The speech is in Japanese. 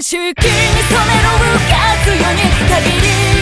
しきに染めろうかつように限り